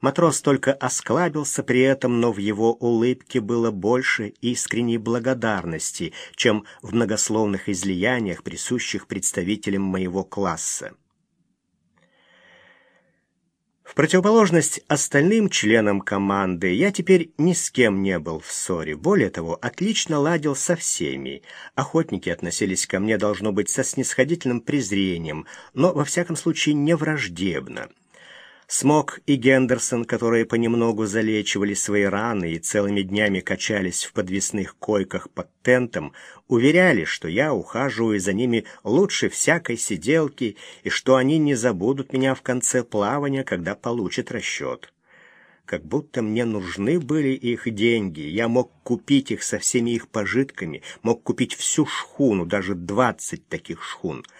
Матрос только осклабился при этом, но в его улыбке было больше искренней благодарности, чем в многословных излияниях, присущих представителям моего класса. В противоположность остальным членам команды, я теперь ни с кем не был в ссоре. Более того, отлично ладил со всеми. Охотники относились ко мне, должно быть, со снисходительным презрением, но, во всяком случае, не враждебно. Смок и Гендерсон, которые понемногу залечивали свои раны и целыми днями качались в подвесных койках под тентом, уверяли, что я ухаживаю за ними лучше всякой сиделки и что они не забудут меня в конце плавания, когда получат расчет. Как будто мне нужны были их деньги, я мог купить их со всеми их пожитками, мог купить всю шхуну, даже двадцать таких шхун —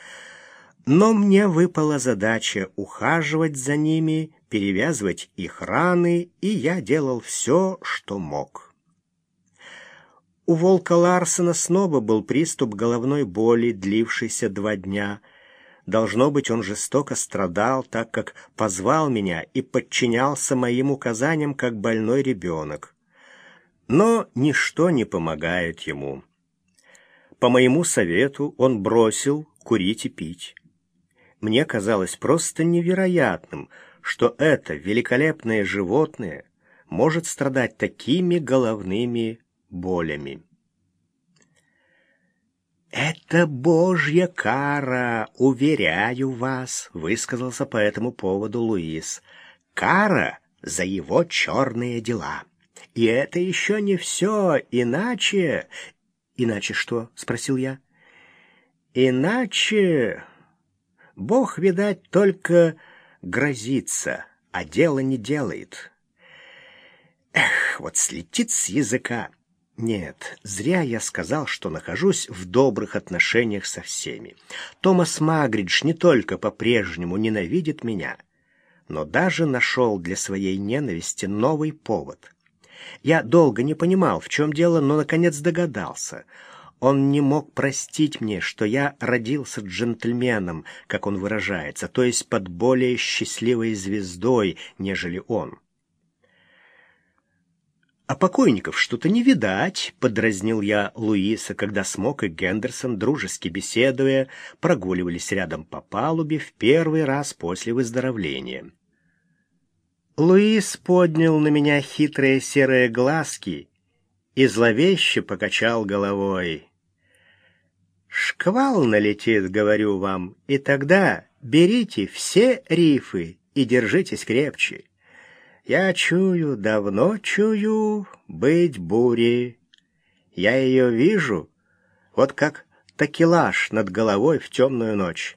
но мне выпала задача ухаживать за ними, перевязывать их раны, и я делал все, что мог. У волка Ларсена снова был приступ головной боли, длившийся два дня. Должно быть, он жестоко страдал, так как позвал меня и подчинялся моим указаниям, как больной ребенок. Но ничто не помогает ему. По моему совету он бросил курить и пить мне казалось просто невероятным, что это великолепное животное может страдать такими головными болями. «Это божья кара, уверяю вас», — высказался по этому поводу Луис. «Кара за его черные дела. И это еще не все, иначе...» «Иначе что?» — спросил я. «Иначе...» Бог, видать, только грозится, а дело не делает. Эх, вот слетит с языка. Нет, зря я сказал, что нахожусь в добрых отношениях со всеми. Томас Магридж не только по-прежнему ненавидит меня, но даже нашел для своей ненависти новый повод. Я долго не понимал, в чем дело, но, наконец, догадался — он не мог простить мне, что я родился джентльменом, как он выражается, то есть под более счастливой звездой, нежели он. «А покойников что-то не видать», — подразнил я Луиса, когда Смок и Гендерсон, дружески беседуя, прогуливались рядом по палубе в первый раз после выздоровления. Луис поднял на меня хитрые серые глазки и зловеще покачал головой. Шквал налетит, говорю вам, и тогда берите все рифы и держитесь крепче. Я чую, давно чую быть бури. Я ее вижу, вот как такелаж над головой в темную ночь.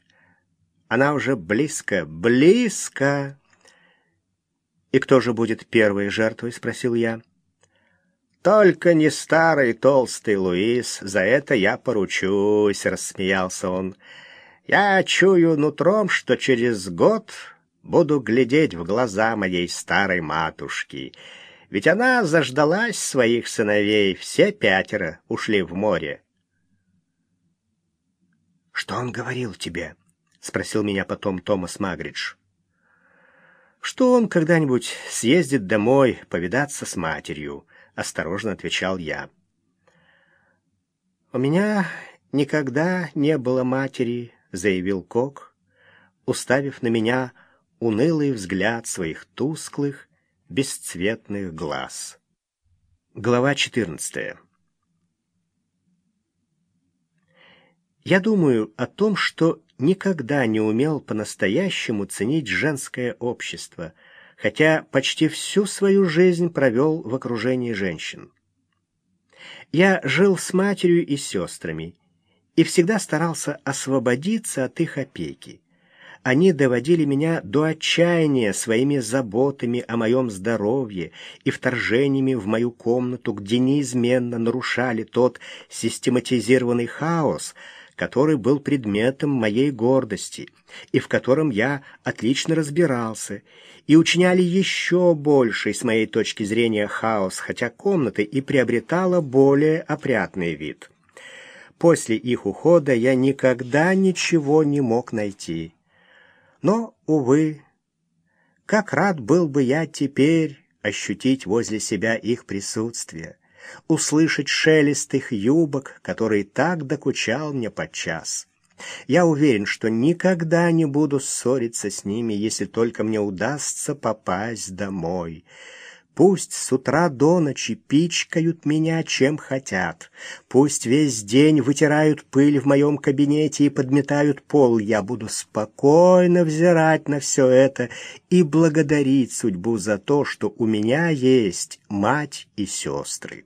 Она уже близко, близко. «И кто же будет первой жертвой?» — спросил я. «Только не старый толстый Луис, за это я поручусь», — рассмеялся он. «Я чую нутром, что через год буду глядеть в глаза моей старой матушки, ведь она заждалась своих сыновей, все пятеро ушли в море». «Что он говорил тебе?» — спросил меня потом Томас Магридж. «Что он когда-нибудь съездит домой повидаться с матерью», — осторожно отвечал я. «У меня никогда не было матери», — заявил Кок, уставив на меня унылый взгляд своих тусклых, бесцветных глаз. Глава 14. Я думаю о том, что никогда не умел по-настоящему ценить женское общество — хотя почти всю свою жизнь провел в окружении женщин. Я жил с матерью и сестрами и всегда старался освободиться от их опеки. Они доводили меня до отчаяния своими заботами о моем здоровье и вторжениями в мою комнату, где неизменно нарушали тот систематизированный хаос, который был предметом моей гордости и в котором я отлично разбирался, и учиняли еще больший, с моей точки зрения, хаос, хотя комната и приобретала более опрятный вид. После их ухода я никогда ничего не мог найти. Но, увы, как рад был бы я теперь ощутить возле себя их присутствие, услышать шелест их юбок, который так докучал мне подчас. Я уверен, что никогда не буду ссориться с ними, если только мне удастся попасть домой. Пусть с утра до ночи пичкают меня чем хотят. Пусть весь день вытирают пыль в моем кабинете и подметают пол. Я буду спокойно взирать на все это и благодарить судьбу за то, что у меня есть мать и сестры.